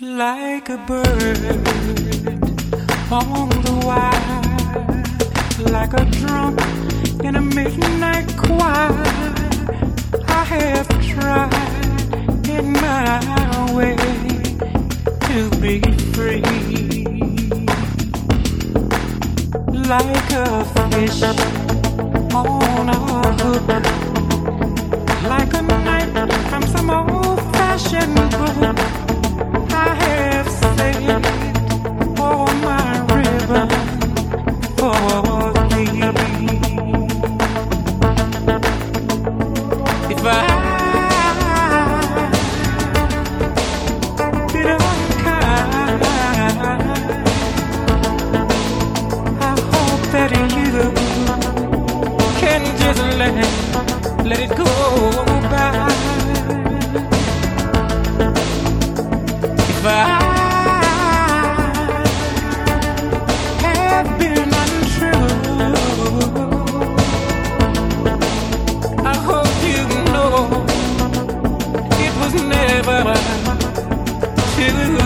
Like a bird on the wire, like a drunk in a midnight choir. I have tried in my way to be free. Like a fish on a hook, like a knife from some old.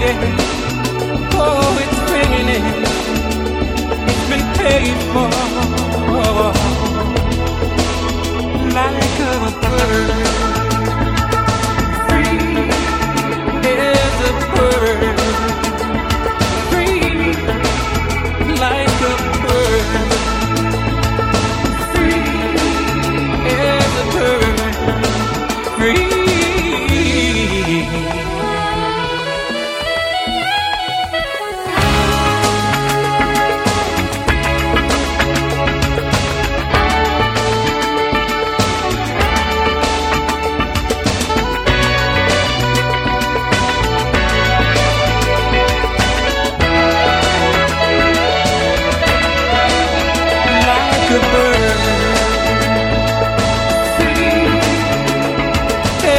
waiting. Oh, it's raining. It's been paid for. Like a bird, free as a bird.